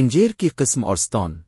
انجیر کی قسم اور ستون۔